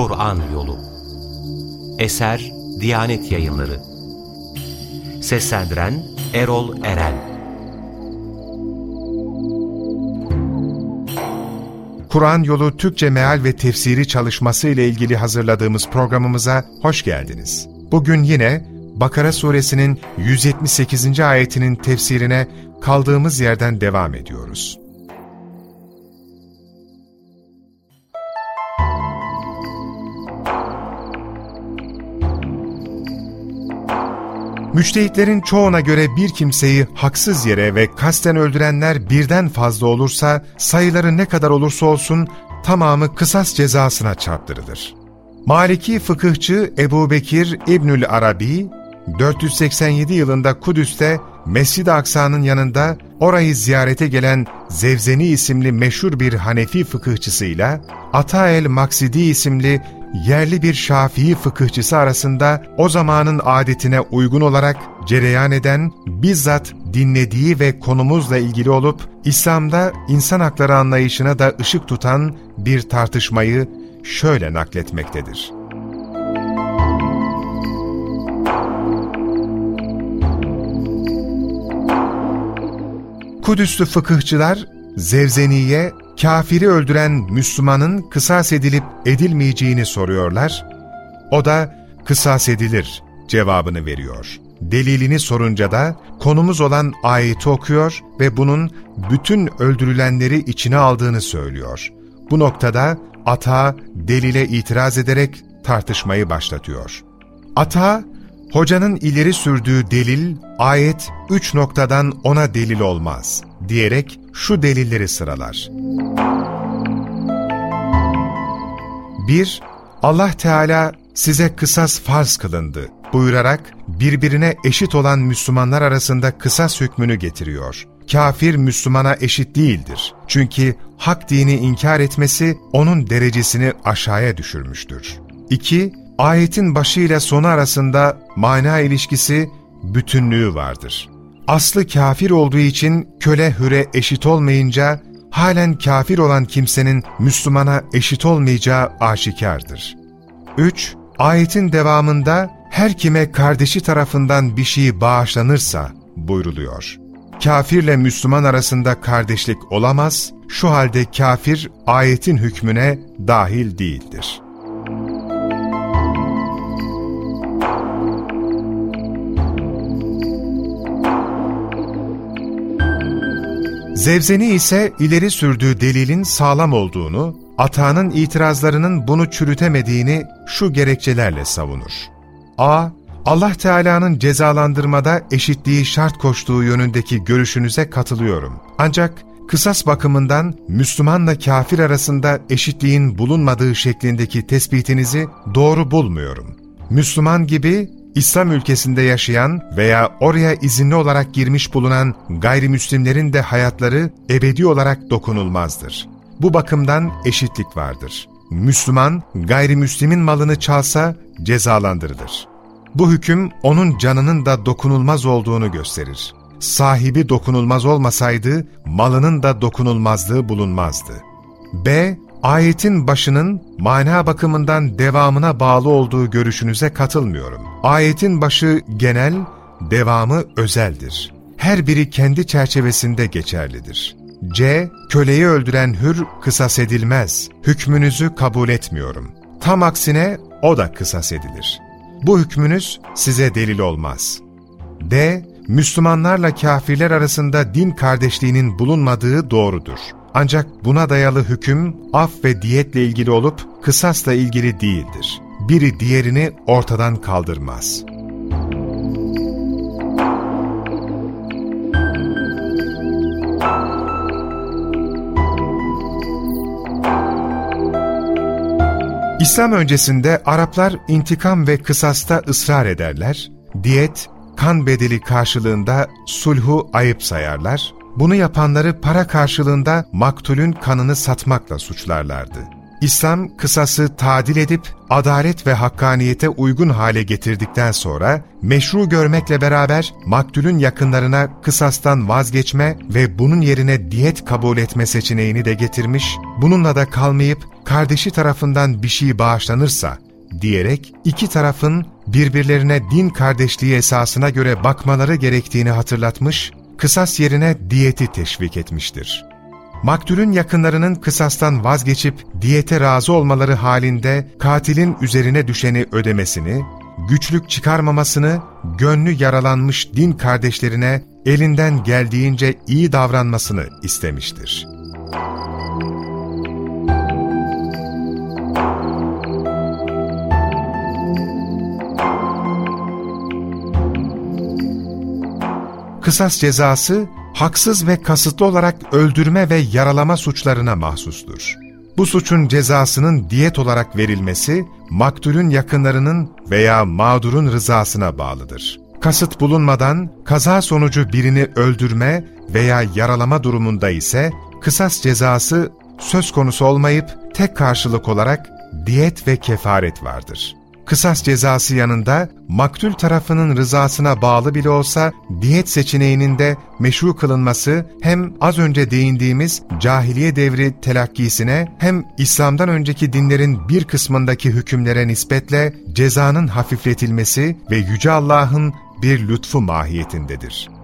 Kur'an Yolu Eser Diyanet Yayınları Seslendiren Erol Eren Kur'an Yolu Türkçe Meal ve Tefsiri çalışması ile ilgili hazırladığımız programımıza hoş geldiniz. Bugün yine Bakara suresinin 178. ayetinin tefsirine kaldığımız yerden devam ediyoruz. Müçtehitlerin çoğuna göre bir kimseyi haksız yere ve kasten öldürenler birden fazla olursa, sayıları ne kadar olursa olsun tamamı kısas cezasına çarptırılır. Maliki fıkıhçı Ebu Bekir İbnül Arabi, 487 yılında Kudüs'te Mescid-i Aksa'nın yanında orayı ziyarete gelen Zevzeni isimli meşhur bir Hanefi fıkıhçısıyla Ata el-Maksidi isimli yerli bir Şafii fıkıhçısı arasında o zamanın adetine uygun olarak cereyan eden, bizzat dinlediği ve konumuzla ilgili olup İslam'da insan hakları anlayışına da ışık tutan bir tartışmayı şöyle nakletmektedir. Kudüslü fıkıhçılar Zevzeni'ye kafiri öldüren Müslümanın kısas edilip edilmeyeceğini soruyorlar. O da kısas edilir cevabını veriyor. Delilini sorunca da konumuz olan ayeti okuyor ve bunun bütün öldürülenleri içine aldığını söylüyor. Bu noktada Ata delile itiraz ederek tartışmayı başlatıyor. Ata, hocanın ileri sürdüğü delil, ayet üç noktadan ona delil olmaz diyerek şu delilleri sıralar. 1. Allah Teala size kısas farz kılındı buyurarak birbirine eşit olan Müslümanlar arasında kısas hükmünü getiriyor. Kafir Müslümana eşit değildir. Çünkü hak dini inkar etmesi onun derecesini aşağıya düşürmüştür. 2. Ayetin başı ile sonu arasında mana ilişkisi, bütünlüğü vardır. Aslı kafir olduğu için köle hüre eşit olmayınca, halen kafir olan kimsenin Müslümana eşit olmayacağı aşikardır. 3. Ayetin devamında her kime kardeşi tarafından bir şey bağışlanırsa buyruluyor. Kafirle Müslüman arasında kardeşlik olamaz, şu halde kafir ayetin hükmüne dahil değildir. Zevzeni ise ileri sürdüğü delilin sağlam olduğunu, Ata'nın itirazlarının bunu çürütemediğini şu gerekçelerle savunur. A. Allah Teala'nın cezalandırmada eşitliği şart koştuğu yönündeki görüşünüze katılıyorum. Ancak kısas bakımından Müslümanla kafir arasında eşitliğin bulunmadığı şeklindeki tespitinizi doğru bulmuyorum. Müslüman gibi İslam ülkesinde yaşayan veya oraya izinli olarak girmiş bulunan gayrimüslimlerin de hayatları ebedi olarak dokunulmazdır. Bu bakımdan eşitlik vardır. Müslüman, gayrimüslimin malını çalsa cezalandırılır. Bu hüküm onun canının da dokunulmaz olduğunu gösterir. Sahibi dokunulmaz olmasaydı malının da dokunulmazlığı bulunmazdı. B. Ayetin başının mana bakımından devamına bağlı olduğu görüşünüze katılmıyorum. Ayetin başı genel, devamı özeldir. Her biri kendi çerçevesinde geçerlidir. C. Köleyi öldüren hür kısas edilmez. Hükmünüzü kabul etmiyorum. Tam aksine o da kısas edilir. Bu hükmünüz size delil olmaz. D. Müslümanlarla kafirler arasında din kardeşliğinin bulunmadığı doğrudur. Ancak buna dayalı hüküm af ve diyetle ilgili olup kısasla ilgili değildir. Biri diğerini ortadan kaldırmaz. İslam öncesinde Araplar intikam ve kısasta ısrar ederler, diyet, kan bedeli karşılığında sulhu ayıp sayarlar, bunu yapanları para karşılığında maktulün kanını satmakla suçlarlardı. İslam kısası tadil edip adalet ve hakkaniyete uygun hale getirdikten sonra meşru görmekle beraber maktulün yakınlarına kısastan vazgeçme ve bunun yerine diyet kabul etme seçeneğini de getirmiş, bununla da kalmayıp kardeşi tarafından bir şey bağışlanırsa, diyerek iki tarafın birbirlerine din kardeşliği esasına göre bakmaları gerektiğini hatırlatmış, kısas yerine diyeti teşvik etmiştir. Maktulün yakınlarının kısastan vazgeçip diyete razı olmaları halinde katilin üzerine düşeni ödemesini, güçlük çıkarmamasını, gönlü yaralanmış din kardeşlerine elinden geldiğince iyi davranmasını istemiştir. Kısas cezası, haksız ve kasıtlı olarak öldürme ve yaralama suçlarına mahsustur. Bu suçun cezasının diyet olarak verilmesi, maktulün yakınlarının veya mağdurun rızasına bağlıdır. Kasıt bulunmadan kaza sonucu birini öldürme veya yaralama durumunda ise kısas cezası söz konusu olmayıp tek karşılık olarak diyet ve kefaret vardır. Kısas cezası yanında maktul tarafının rızasına bağlı bile olsa diyet seçeneğinin de meşru kılınması hem az önce değindiğimiz cahiliye devri telakkisine hem İslam'dan önceki dinlerin bir kısmındaki hükümlere nispetle cezanın hafifletilmesi ve Yüce Allah'ın bir lütfu mahiyetindedir.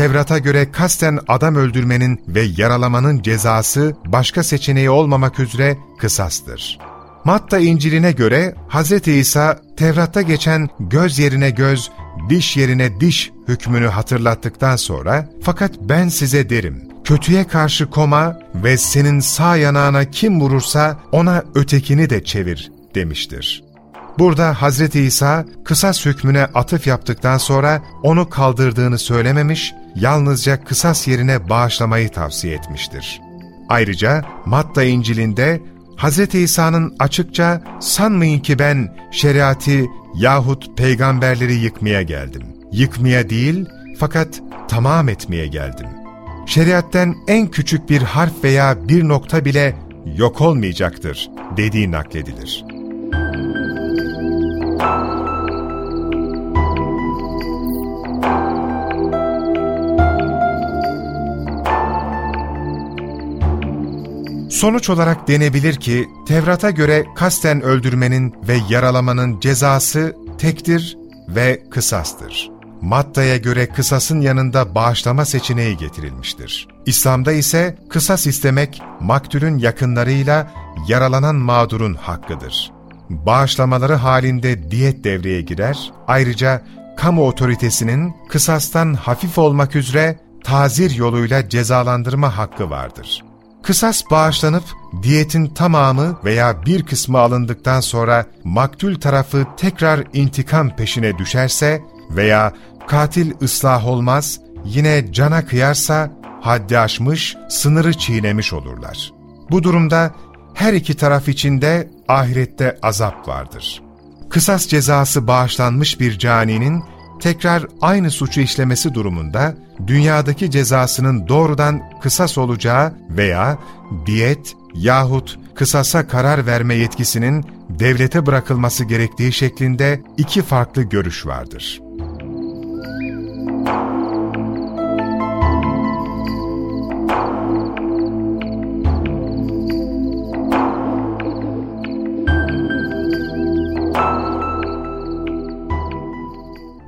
Tevrat'a göre kasten adam öldürmenin ve yaralamanın cezası başka seçeneği olmamak üzere kısastır. Matta İncil'ine göre Hz. İsa Tevrat'ta geçen göz yerine göz, diş yerine diş hükmünü hatırlattıktan sonra fakat ben size derim, kötüye karşı koma ve senin sağ yanağına kim vurursa ona ötekini de çevir demiştir. Burada Hz. İsa kısas hükmüne atıf yaptıktan sonra onu kaldırdığını söylememiş, yalnızca kısas yerine bağışlamayı tavsiye etmiştir. Ayrıca Matta İncil'inde Hz. İsa'nın açıkça sanmayın ki ben şeriatı yahut peygamberleri yıkmaya geldim. Yıkmaya değil fakat tamam etmeye geldim. Şeriatten en küçük bir harf veya bir nokta bile yok olmayacaktır dediği nakledilir. Sonuç olarak denebilir ki, Tevrat'a göre kasten öldürmenin ve yaralamanın cezası tektir ve kısastır. Matta'ya göre kısasın yanında bağışlama seçeneği getirilmiştir. İslam'da ise kısas istemek maktulün yakınlarıyla yaralanan mağdurun hakkıdır. Bağışlamaları halinde diyet devreye girer, ayrıca kamu otoritesinin kısastan hafif olmak üzere tazir yoluyla cezalandırma hakkı vardır. Kısas bağışlanıp diyetin tamamı veya bir kısmı alındıktan sonra maktul tarafı tekrar intikam peşine düşerse veya katil ıslah olmaz, yine cana kıyarsa haddi aşmış, sınırı çiğnemiş olurlar. Bu durumda her iki taraf için de ahirette azap vardır. Kısas cezası bağışlanmış bir caninin tekrar aynı suçu işlemesi durumunda dünyadaki cezasının doğrudan kısas olacağı veya diyet yahut kısasa karar verme yetkisinin devlete bırakılması gerektiği şeklinde iki farklı görüş vardır.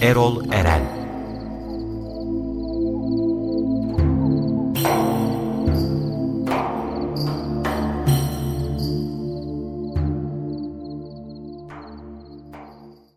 Erol Eren